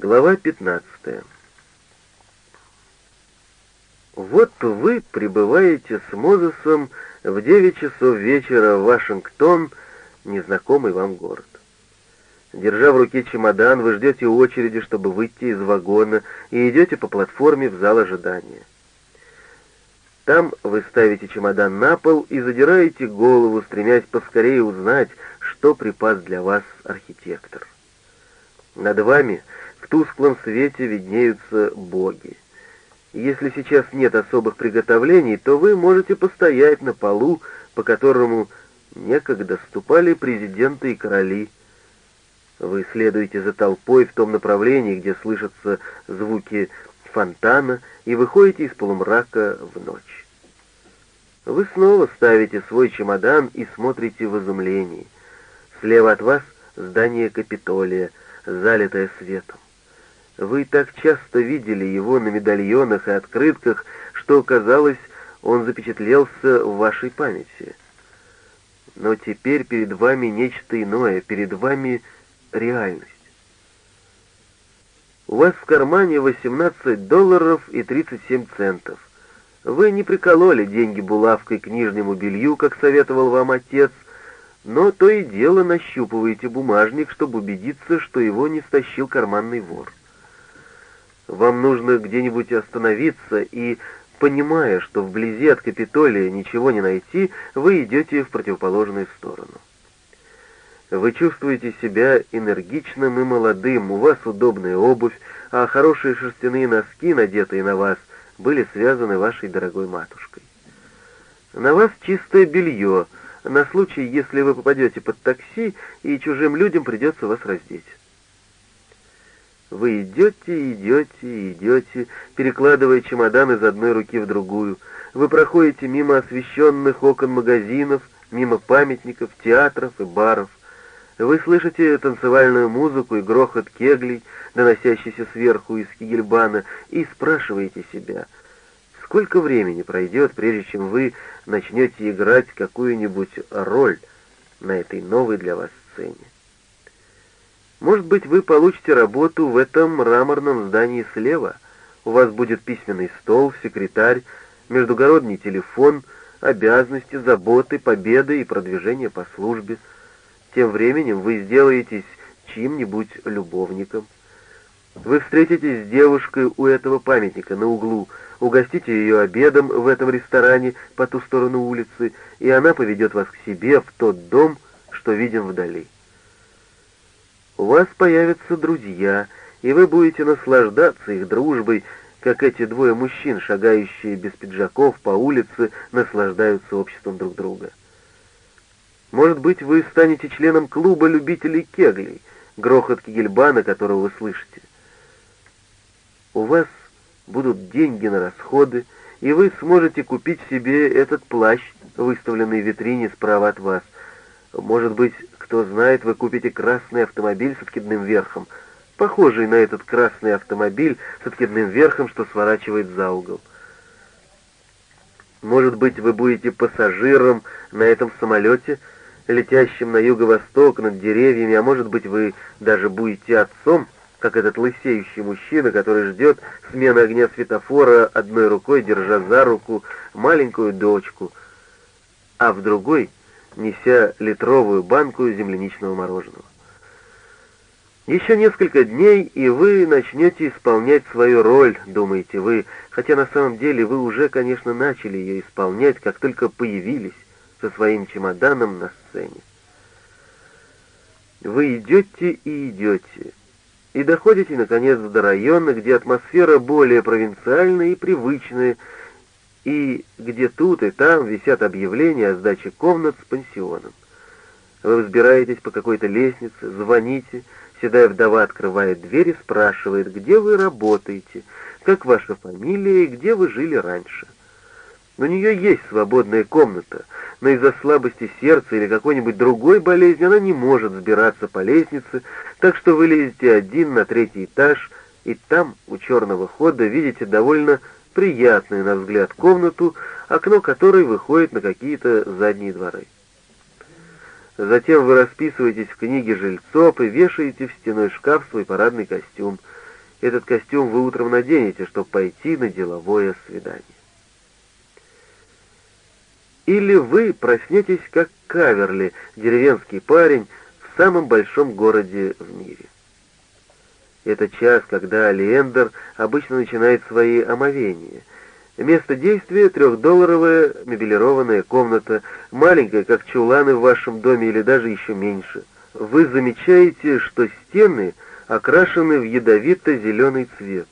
Глава 15. Вот вы прибываете с Мозесом в 9 часов вечера в Вашингтон, незнакомый вам город. Держа в руке чемодан, вы ждете очереди, чтобы выйти из вагона, и идете по платформе в зал ожидания. Там вы ставите чемодан на пол и задираете голову, стремясь поскорее узнать, что припас для вас архитектор. Над вами в тусклом свете виднеются боги. Если сейчас нет особых приготовлений, то вы можете постоять на полу, по которому некогда ступали президенты и короли. Вы следуете за толпой в том направлении, где слышатся звуки фонтана, и выходите из полумрака в ночь. Вы снова ставите свой чемодан и смотрите в изумлении. Слева от вас здание Капитолия, залитое светом. Вы так часто видели его на медальонах и открытках, что, казалось, он запечатлелся в вашей памяти. Но теперь перед вами нечто иное, перед вами реальность. У вас в кармане 18 долларов и 37 центов. Вы не прикололи деньги булавкой к нижнему белью, как советовал вам отец, но то и дело нащупываете бумажник, чтобы убедиться, что его не стащил карманный вор. Вам нужно где-нибудь остановиться, и, понимая, что вблизи от Капитолия ничего не найти, вы идете в противоположную сторону. Вы чувствуете себя энергичным и молодым, у вас удобная обувь, а хорошие шерстяные носки, надетые на вас, были связаны вашей дорогой матушкой. На вас чистое белье, на случай, если вы попадете под такси, и чужим людям придется вас раздеть. Вы идете, идете, идете, перекладывая чемодан из одной руки в другую. Вы проходите мимо освещенных окон магазинов, мимо памятников, театров и баров. Вы слышите танцевальную музыку и грохот кеглей, доносящийся сверху из Кигельбана, и спрашиваете себя, сколько времени пройдет, прежде чем вы начнете играть какую-нибудь роль на этой новой для вас сцене. Может быть, вы получите работу в этом мраморном здании слева. У вас будет письменный стол, секретарь, междугородний телефон, обязанности, заботы, победы и продвижение по службе. Тем временем вы сделаетесь чьим-нибудь любовником. Вы встретитесь с девушкой у этого памятника на углу, угостите ее обедом в этом ресторане по ту сторону улицы, и она поведет вас к себе в тот дом, что виден вдали. У вас появятся друзья, и вы будете наслаждаться их дружбой, как эти двое мужчин, шагающие без пиджаков по улице, наслаждаются обществом друг друга. Может быть, вы станете членом клуба любителей кеглей, грохот кегельбана, которого вы слышите. У вас будут деньги на расходы, и вы сможете купить себе этот плащ, выставленный в витрине справа от вас. Может быть, кто знает, вы купите красный автомобиль с откидным верхом, похожий на этот красный автомобиль с откидным верхом, что сворачивает за угол. Может быть, вы будете пассажиром на этом самолете, летящем на юго-восток над деревьями, а может быть, вы даже будете отцом, как этот лысеющий мужчина, который ждет смены огня светофора одной рукой, держа за руку маленькую дочку, а в другой — неся литровую банку земляничного мороженого. Еще несколько дней, и вы начнете исполнять свою роль, думаете вы, хотя на самом деле вы уже, конечно, начали ее исполнять, как только появились со своим чемоданом на сцене. Вы идете и идете, и доходите, наконец, до района, где атмосфера более провинциальная и привычная, и где тут и там висят объявления о сдаче комнат с пансионом. Вы взбираетесь по какой-то лестнице, звоните, седая вдова открывает дверь и спрашивает, где вы работаете, как ваша фамилия и где вы жили раньше. У нее есть свободная комната, но из-за слабости сердца или какой-нибудь другой болезни она не может взбираться по лестнице, так что вы лезете один на третий этаж, и там, у черного хода, видите довольно приятную на взгляд комнату, окно которой выходит на какие-то задние дворы. Затем вы расписываетесь в книге жильцов и вешаете в стеной шкаф свой парадный костюм. Этот костюм вы утром наденете, чтобы пойти на деловое свидание. Или вы проснетесь как Каверли, деревенский парень, в самом большом городе в мире. Это час, когда Лиэндер обычно начинает свои омовения. Место действия — трехдолларовая мебелированная комната, маленькая, как чуланы в вашем доме или даже еще меньше. Вы замечаете, что стены окрашены в ядовито-зеленый цвет.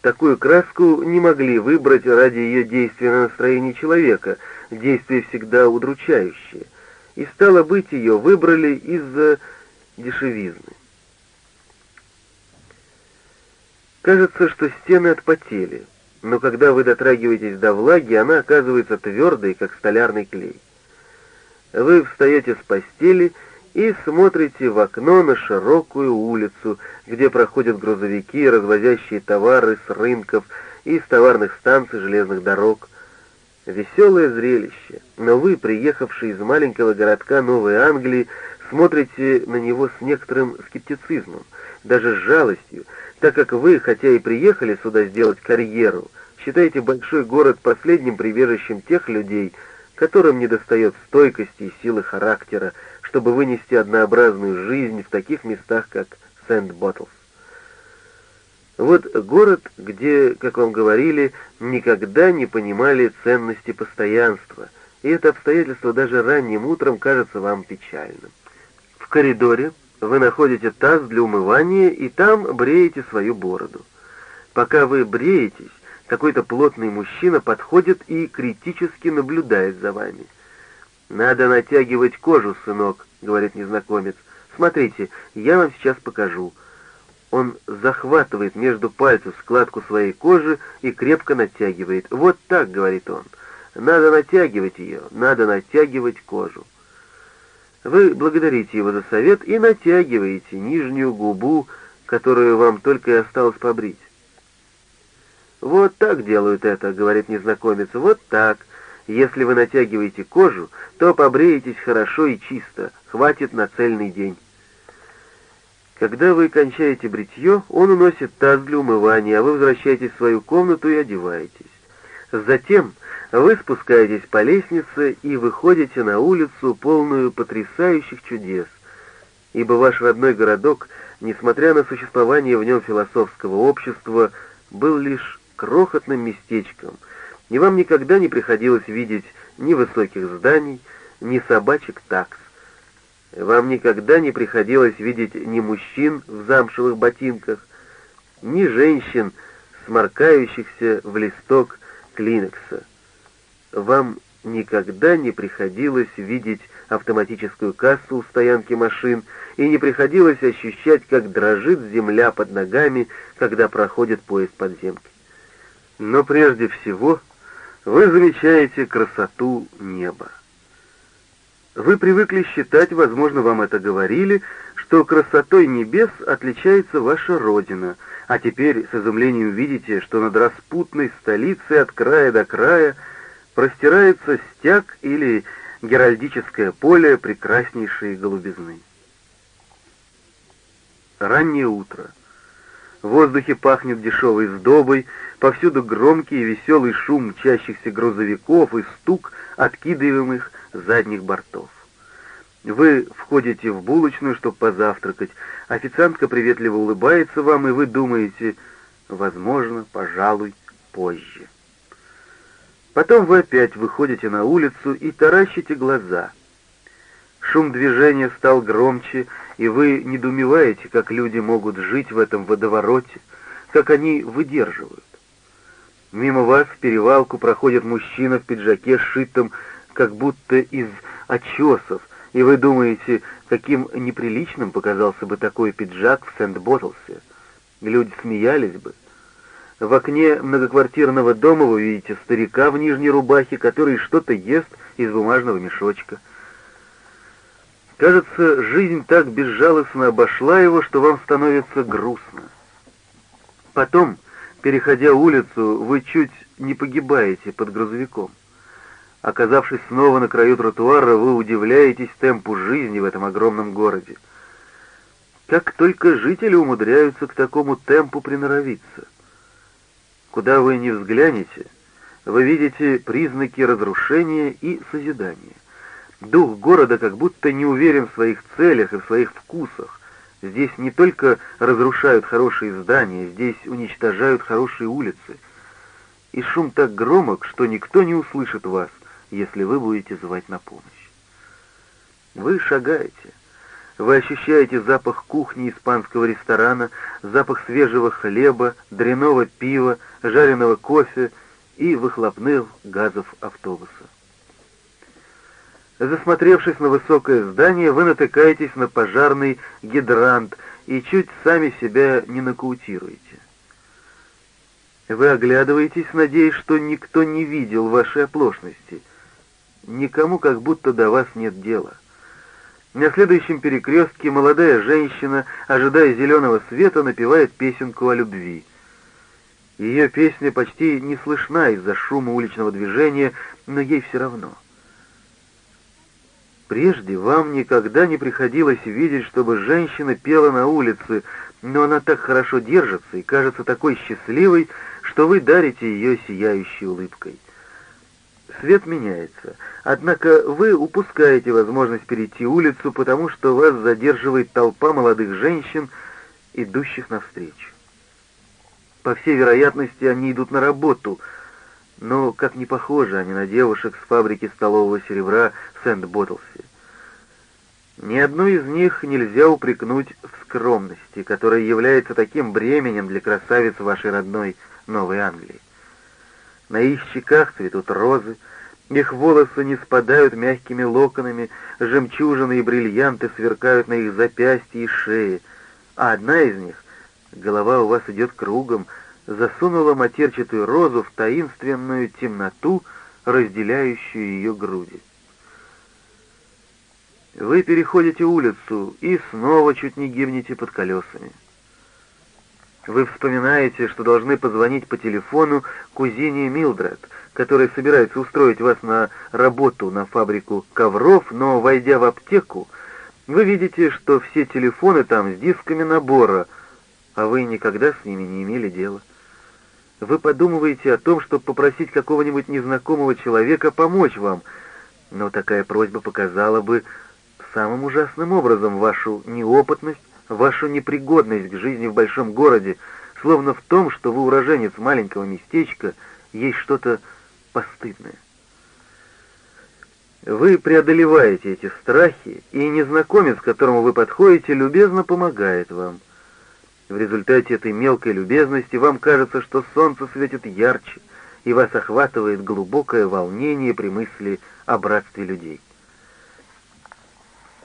Такую краску не могли выбрать ради ее действия на настроение человека, действие всегда удручающее, и стало быть, ее выбрали из-за дешевизны. Кажется, что стены отпотели, но когда вы дотрагиваетесь до влаги, она оказывается твердой, как столярный клей. Вы встаете с постели и смотрите в окно на широкую улицу, где проходят грузовики, развозящие товары с рынков и с товарных станций железных дорог. Веселое зрелище, но вы, приехавшие из маленького городка Новой Англии, смотрите на него с некоторым скептицизмом, даже с жалостью, так как вы, хотя и приехали сюда сделать карьеру, считаете большой город последним прибежищем тех людей, которым недостает стойкости и силы характера, чтобы вынести однообразную жизнь в таких местах, как Сент-Боттлс. Вот город, где, как вам говорили, никогда не понимали ценности постоянства, и это обстоятельство даже ранним утром кажется вам печальным. В коридоре вы находите таз для умывания и там бреете свою бороду. Пока вы бреетесь, какой-то плотный мужчина подходит и критически наблюдает за вами. «Надо натягивать кожу, сынок», — говорит незнакомец. «Смотрите, я вам сейчас покажу». Он захватывает между пальцев складку своей кожи и крепко натягивает. «Вот так», — говорит он. «Надо натягивать ее, надо натягивать кожу». Вы благодарите его за совет и натягиваете нижнюю губу, которую вам только и осталось побрить. «Вот так делают это», — говорит незнакомец, — «вот так. Если вы натягиваете кожу, то побреетесь хорошо и чисто, хватит на цельный день». Когда вы кончаете бритье, он уносит таз для умывания, а вы возвращаетесь в свою комнату и одеваетесь. Затем вы спускаетесь по лестнице и выходите на улицу, полную потрясающих чудес, ибо ваш родной городок, несмотря на существование в нем философского общества, был лишь крохотным местечком, и вам никогда не приходилось видеть ни высоких зданий, ни собачек такс. Вам никогда не приходилось видеть ни мужчин в замшевых ботинках, ни женщин, сморкающихся в листок клинекса вам никогда не приходилось видеть автоматическую кассу у стоянки машин и не приходилось ощущать, как дрожит земля под ногами, когда проходит поезд подземки. Но прежде всего вы замечаете красоту неба. Вы привыкли считать, возможно, вам это говорили, что красотой небес отличается ваша родина, а теперь с изумлением видите, что над распутной столицей от края до края – простирается стяг или геральдическое поле прекраснейшей голубизны. Раннее утро. В воздухе пахнет дешевой сдобой, повсюду громкий и веселый шум мчащихся грузовиков и стук откидываемых задних бортов. Вы входите в булочную, чтобы позавтракать. Официантка приветливо улыбается вам, и вы думаете, возможно, пожалуй, позже. Потом вы опять выходите на улицу и таращите глаза. Шум движения стал громче, и вы недоумеваете, как люди могут жить в этом водовороте, как они выдерживают. Мимо вас в перевалку проходит мужчина в пиджаке, сшитом как будто из очесов, и вы думаете, каким неприличным показался бы такой пиджак в Сент-Боттлсе. Люди смеялись бы. В окне многоквартирного дома вы видите старика в нижней рубахе, который что-то ест из бумажного мешочка. Кажется, жизнь так безжалостно обошла его, что вам становится грустно. Потом, переходя улицу, вы чуть не погибаете под грузовиком. Оказавшись снова на краю тротуара, вы удивляетесь темпу жизни в этом огромном городе. Как только жители умудряются к такому темпу приноровиться. Куда вы ни взглянете, вы видите признаки разрушения и созидания. Дух города как будто не уверен в своих целях и в своих вкусах. Здесь не только разрушают хорошие здания, здесь уничтожают хорошие улицы. И шум так громок, что никто не услышит вас, если вы будете звать на помощь. Вы шагаете. Вы ощущаете запах кухни испанского ресторана, запах свежего хлеба, дряного пива, жареного кофе и выхлопных газов автобуса. Засмотревшись на высокое здание, вы натыкаетесь на пожарный гидрант и чуть сами себя не нокаутируете. Вы оглядываетесь, надеясь, что никто не видел вашей оплошности. Никому как будто до вас нет дела. На следующем перекрестке молодая женщина, ожидая зеленого света, напевает песенку о любви. Ее песня почти не слышна из-за шума уличного движения, но ей все равно — Прежде вам никогда не приходилось видеть, чтобы женщина пела на улице, но она так хорошо держится и кажется такой счастливой, что вы дарите ее сияющей улыбкой. Свет меняется, однако вы упускаете возможность перейти улицу, потому что вас задерживает толпа молодых женщин, идущих навстречу. По всей вероятности, они идут на работу, но как не похожи они на девушек с фабрики столового серебра Сент-Боттлсе. Ни одну из них нельзя упрекнуть в скромности, которая является таким бременем для красавиц вашей родной Новой Англии. На их щеках цветут розы, их волосы не спадают мягкими локонами, жемчужины и бриллианты сверкают на их запястье и шее, а одна из них, голова у вас идет кругом, засунула матерчатую розу в таинственную темноту, разделяющую ее груди. Вы переходите улицу и снова чуть не гибнете под колесами. Вы вспоминаете, что должны позвонить по телефону кузине Милдред, которая собирается устроить вас на работу на фабрику ковров, но, войдя в аптеку, вы видите, что все телефоны там с дисками набора, а вы никогда с ними не имели дела. Вы подумываете о том, чтобы попросить какого-нибудь незнакомого человека помочь вам, но такая просьба показала бы, самым ужасным образом вашу неопытность, вашу непригодность к жизни в большом городе, словно в том, что вы уроженец маленького местечка, есть что-то постыдное. Вы преодолеваете эти страхи, и незнакомец, к которому вы подходите, любезно помогает вам. В результате этой мелкой любезности вам кажется, что солнце светит ярче, и вас охватывает глубокое волнение при мысли о братстве людей.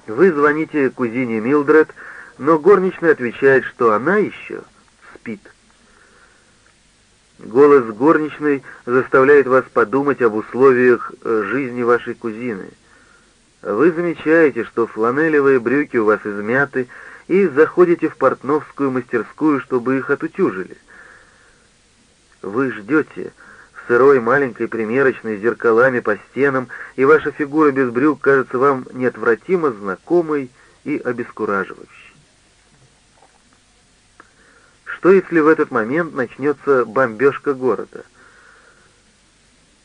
Вы звоните кузине Милдред, но горничная отвечает, что она еще спит. Голос горничной заставляет вас подумать об условиях э, жизни вашей кузины. Вы замечаете, что фланелевые брюки у вас измяты, и заходите в портновскую мастерскую, чтобы их отутюжили. Вы ждете, сырой маленькой примерочной с зеркалами по стенам, и ваша фигура без брюк кажется вам неотвратимо знакомой и обескураживающей. Что если в этот момент начнется бомбежка города?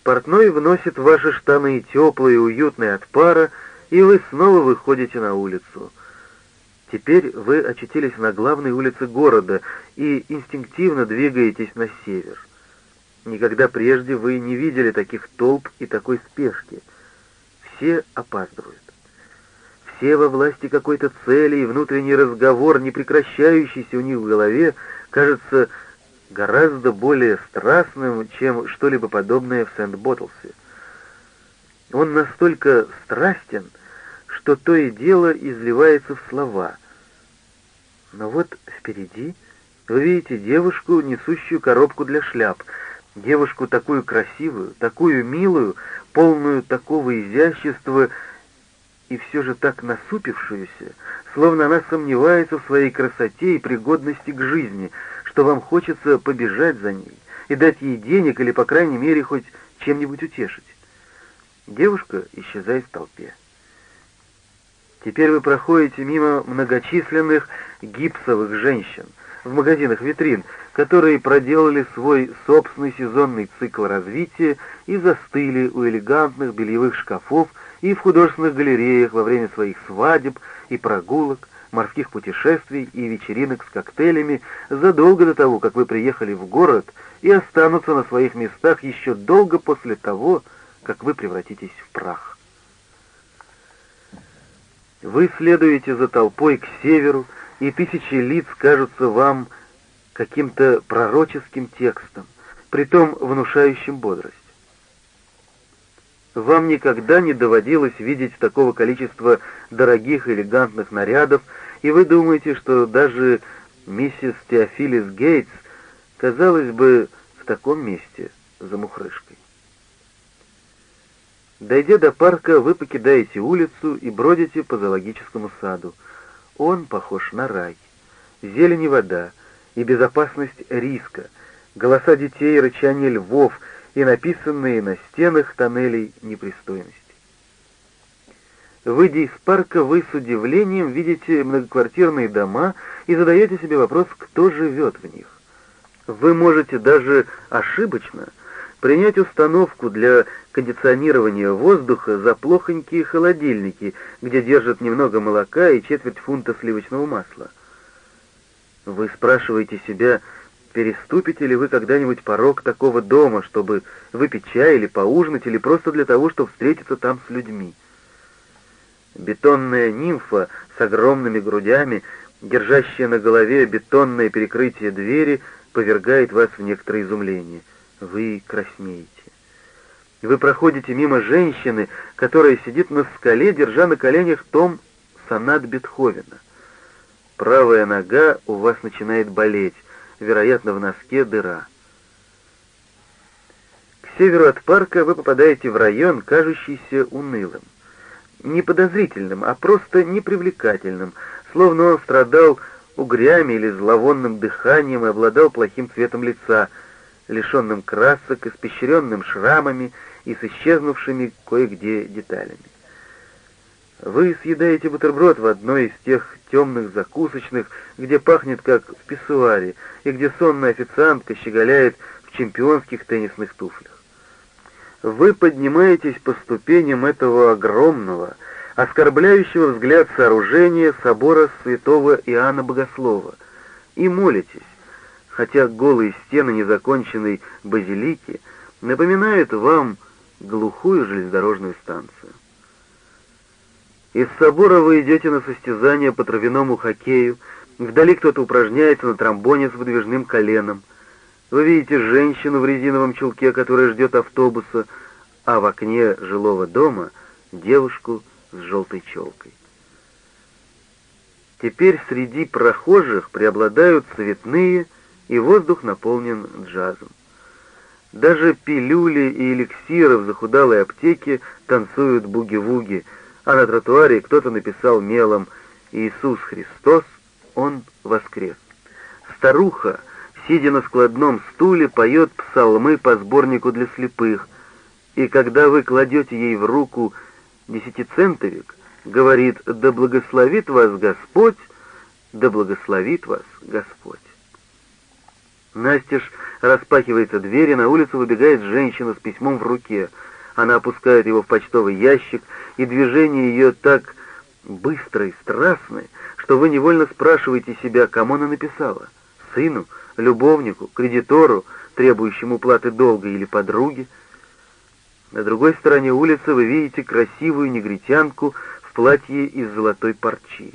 Портной вносит ваши штаны теплые уютные от пара, и вы снова выходите на улицу. Теперь вы очутились на главной улице города и инстинктивно двигаетесь на север. Никогда прежде вы не видели таких толп и такой спешки. Все опаздывают. Все во власти какой-то цели, и внутренний разговор, не прекращающийся у них в голове, кажется гораздо более страстным, чем что-либо подобное в Сент-Боттлсе. Он настолько страстен, что то и дело изливается в слова. Но вот впереди вы видите девушку, несущую коробку для шляп — девушку такую красивую, такую милую, полную такого изящества и все же так насупившуюся, словно она сомневается в своей красоте и пригодности к жизни, что вам хочется побежать за ней и дать ей денег или, по крайней мере, хоть чем-нибудь утешить. Девушка исчезает в толпе. Теперь вы проходите мимо многочисленных гипсовых женщин в магазинах витрин, которые проделали свой собственный сезонный цикл развития и застыли у элегантных бельевых шкафов и в художественных галереях во время своих свадеб и прогулок, морских путешествий и вечеринок с коктейлями задолго до того, как вы приехали в город, и останутся на своих местах еще долго после того, как вы превратитесь в прах. Вы следуете за толпой к северу, и тысячи лиц кажутся вам каким-то пророческим текстом, притом внушающим бодрость. Вам никогда не доводилось видеть такого количества дорогих элегантных нарядов, и вы думаете, что даже миссис Теофилис Гейтс, казалось бы, в таком месте за мухрышкой. Дойдя до парка, вы покидаете улицу и бродите по зоологическому саду. Он похож на рай. Зелень и вода, и безопасность риска, голоса детей, рычание львов — и написанные на стенах тоннелей непристойности. Выйдя из парка, вы с удивлением видите многоквартирные дома и задаете себе вопрос, кто живет в них. Вы можете даже ошибочно принять установку для кондиционирования воздуха за плохонькие холодильники, где держат немного молока и четверть фунта сливочного масла. Вы спрашиваете себя, Переступите ли вы когда-нибудь порог такого дома, чтобы выпить чай или поужинать, или просто для того, чтобы встретиться там с людьми? Бетонная нимфа с огромными грудями, держащая на голове бетонное перекрытие двери, повергает вас в некоторое изумление. Вы краснеете. Вы проходите мимо женщины, которая сидит на скале, держа на коленях том сонат Бетховена. Правая нога у вас начинает болеть вероятно, в носке дыра. К северу от парка вы попадаете в район, кажущийся унылым. Не подозрительным, а просто непривлекательным, словно он страдал угрями или зловонным дыханием и обладал плохим цветом лица, лишенным красок, испещренным шрамами и с исчезнувшими кое-где деталями. Вы съедаете бутерброд в одной из тех темных закусочных, где пахнет как в писсуаре, и где сонная официантка щеголяет в чемпионских теннисных туфлях. Вы поднимаетесь по ступеням этого огромного, оскорбляющего взгляд сооружения собора святого Иоанна Богослова и молитесь, хотя голые стены незаконченной базилики напоминают вам глухую железнодорожную станцию. Из собора вы идете на состязание по травяному хоккею, вдали кто-то упражняется на тромбоне с выдвижным коленом. Вы видите женщину в резиновом чулке, которая ждет автобуса, а в окне жилого дома девушку с желтой челкой. Теперь среди прохожих преобладают цветные, и воздух наполнен джазом. Даже пилюли и эликсиры в захудалой аптеке танцуют буги-вуги — а на тротуаре кто-то написал мелом «Иисус Христос, Он воскрес». Старуха, сидя на складном стуле, поет псалмы по сборнику для слепых, и когда вы кладете ей в руку десятицентовик, говорит «Да благословит вас Господь, да благословит вас Господь». Настежь распахивается дверь, и на улицу выбегает женщина с письмом в руке — она опускает его в почтовый ящик, и движения ее так быстрые, страстные, что вы невольно спрашиваете себя, кому она написала. Сыну, любовнику, кредитору, требующему платы долга или подруге. На другой стороне улицы вы видите красивую негритянку в платье из золотой парчи.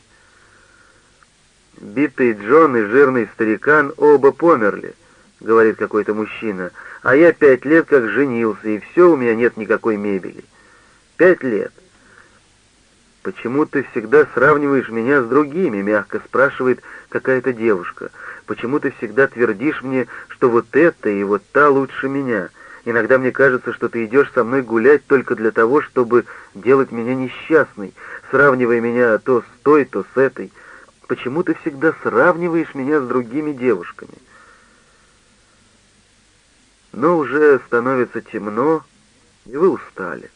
Битый Джон и жирный старикан оба померли, говорит какой-то мужчина, — а я пять лет как женился, и все, у меня нет никакой мебели. Пять лет. «Почему ты всегда сравниваешь меня с другими?» — мягко спрашивает какая-то девушка. «Почему ты всегда твердишь мне, что вот это и вот та лучше меня? Иногда мне кажется, что ты идешь со мной гулять только для того, чтобы делать меня несчастной, сравнивая меня то с той, то с этой. Почему ты всегда сравниваешь меня с другими девушками?» Но уже становится темно, и вы устали.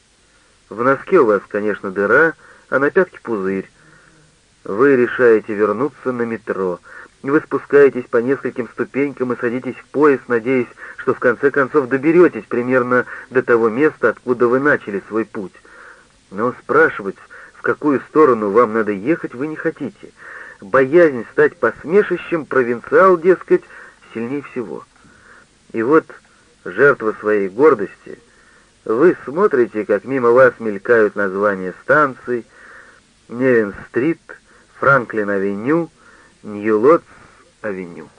В носке у вас, конечно, дыра, а на пятке пузырь, Вы решаете вернуться на метро. Вы спускаетесь по нескольким ступенькам и садитесь в поезд, надеясь, что в конце концов доберетесь примерно до того места, откуда вы начали свой путь. Но спрашивать, в какую сторону вам надо ехать, вы не хотите. Боязнь стать посмешищем провинциал, дескать, сильнее всего. И вот жертва своей гордости, вы смотрите, как мимо вас мелькают названия станций, Невин-стрит, Франклин-авеню, Нью-Лотс-авеню.